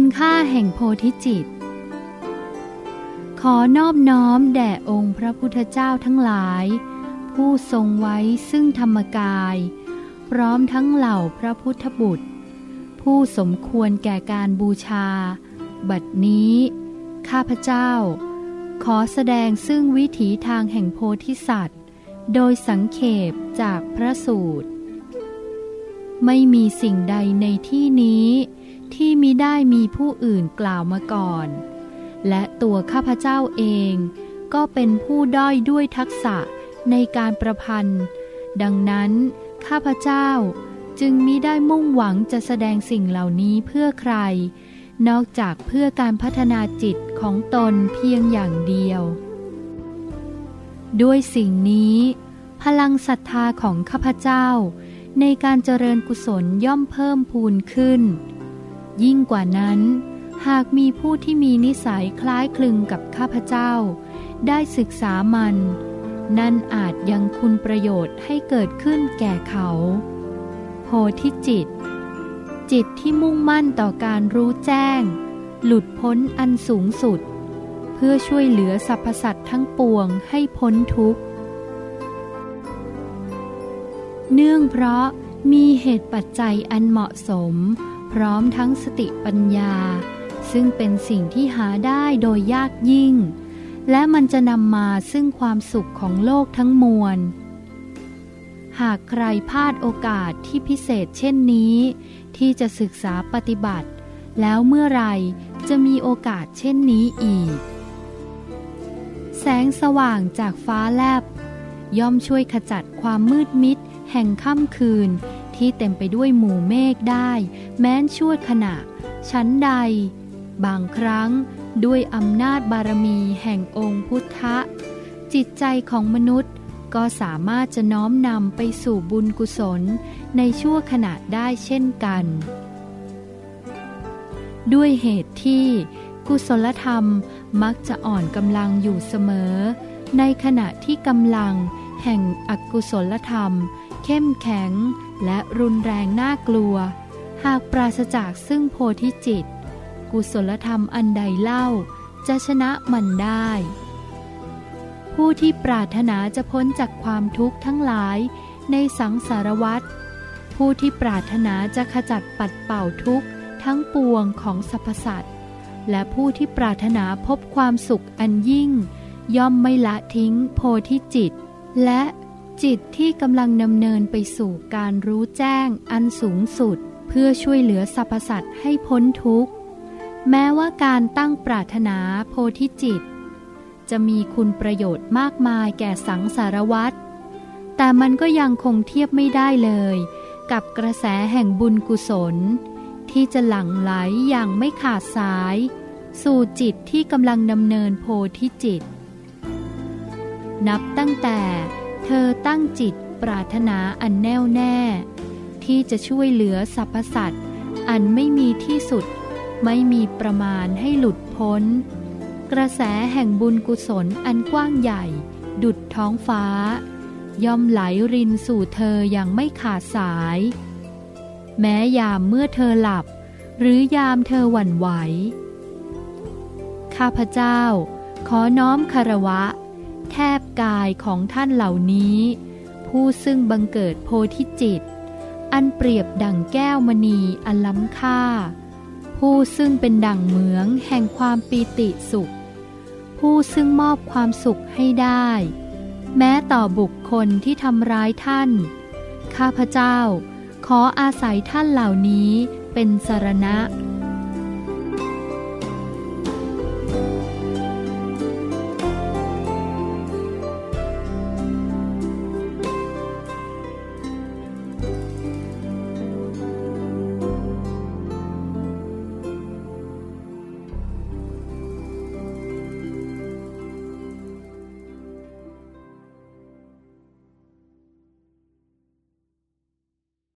คุณค่าแห่งโพธิจิต ขอนอบน้อมแด่องค์พระพุทธเจ้าทั้งหลาย ผู้ทรงไว้ซึ่งธรรมกาย พร้อมทั้งเหล่าพระพุทธบุตร ผู้สมควรแก่การบูชา บัดนี้ ข้าพเจ้า ขอแสดงซึ่งวิถีทางแห่งโพธิสัตว์ โดยสังเขปจากพระสูตร ไม่มีสิ่งใดในที่นี้ ที่มิได้มีผู้อื่นกล่าวมาก่อน และตัวข้าพเจ้าเองก็เป็นผู้ด้อยด้วยทักษะในการประพันธ์ ดังนั้นข้าพเจ้าจึงมิได้มุ่งหวังจะแสดงสิ่งเหล่านี้เพื่อใคร นอกจากเพื่อการพัฒนาจิตของตนเพียงอย่างเดียว ด้วยสิ่งนี้ พลังศรัทธาของข้าพเจ้า ในการเจริญกุศลย่อมเพิ่มพูนขึ้น ยิ่งกว่านั้น หากมีผู้ที่มีนิสัยคล้ายคลึงกับข้าพเจ้า ได้ศึกษามัน นั่นอาจยังคุณประโยชน์ให้เกิดขึ้นแก่เขา โพธิจิต จิตที่มุ่งมั่นต่อการรู้แจ้ง หลุดพ้นอันสูงสุด เพื่อช่วยเหลือสรรพสัตว์ทั้งปวงให้พ้นทุกข์ เนื่องเพราะมีเหตุปัจจัยอันเหมาะสม พร้อมทั้งสติปัญญา ซึ่งเป็นสิ่งที่หาได้โดยยากยิ่ง และมันจะนำมาซึ่งความสุขของโลกทั้งมวล หากใครพลาดโอกาสที่พิเศษเช่นนี้ ที่จะศึกษาปฏิบัติ แล้วเมื่อไรจะมีโอกาสเช่นนี้อีก แสงสว่างจากฟ้าแลบ ย่อมช่วยขจัดความมืดมิดแห่งค่ำคืน ที่เต็มไปด้วยหมู่เมฆได้ แม้นชั่วขณะ ชั้นใด บางครั้งด้วยอำนาจบารมีแห่งองค์พุทธะ จิตใจของมนุษย์ก็สามารถจะน้อมนำไปสู่บุญกุศลในชั่วขณะได้เช่นกัน ด้วยเหตุที่กุศลธรรมมักจะอ่อนกำลังอยู่เสมอ ในขณะที่กำลังแห่งอกุศลธรรม เข้มแข็ง และรุนแรงน่ากลัว หากปราศจากซึ่งโพธิจิต กุศลธรรมอันใดเล่าจะชนะมันได้ ผู้ที่ปรารถนาจะพ้นจากความทุกข์ทั้งหลายในสังสารวัฏผู้ที่ปรารถนาจะขจัดปัดเป่าทุกข์ทั้งปวงของสรรพสัตว์และผู้ที่ปรารถนาพบความสุขอันยิ่ง ย่อมไม่ละทิ้งโพธิจิต และ จิตที่กำลังดำเนินไปสู่การรู้แจ้งอันสูงสุด เพื่อช่วยเหลือสรรพสัตว์ให้พ้นทุกข์ แม้ว่าการตั้งปรารถนาโพธิจิต จะมีคุณประโยชน์มากมายแก่สังสารวัตรแต่มันก็ยังคงเทียบไม่ได้เลย กับกระแสแห่งบุญกุศล ที่จะหลั่งไหลอย่างไม่ขาดสาย สู่จิตที่กำลังดำเนินโพธิจิต นับตั้งแต่ เธอตั้งจิตปรารถนาอันแน่วแน่ ที่จะช่วยเหลือสรรพสัตว์อันไม่มีที่สุด ไม่มีประมาณให้หลุดพ้น กระแสแห่งบุญกุศลอันกว้างใหญ่ ดุดท้องฟ้า ย่อมไหลรินสู่เธออย่างไม่ขาดสาย แม้ยามเมื่อเธอหลับ หรือยามเธอหวั่นไหว ข้าพเจ้า ขอน้อมคารวะ แทบกายของท่านเหล่านี้ ผู้ซึ่งบังเกิดโพธิจิต อันเปรียบดั่งแก้วมณีอันล้ำค่า ผู้ซึ่งเป็นดั่งเหมืองแห่งความปีติสุข ผู้ซึ่งมอบความสุขให้ได้ แม้ต่อบุคคลที่ทำร้ายท่าน ข้าพเจ้าขออาศัยท่านเหล่านี้เป็นสารณะ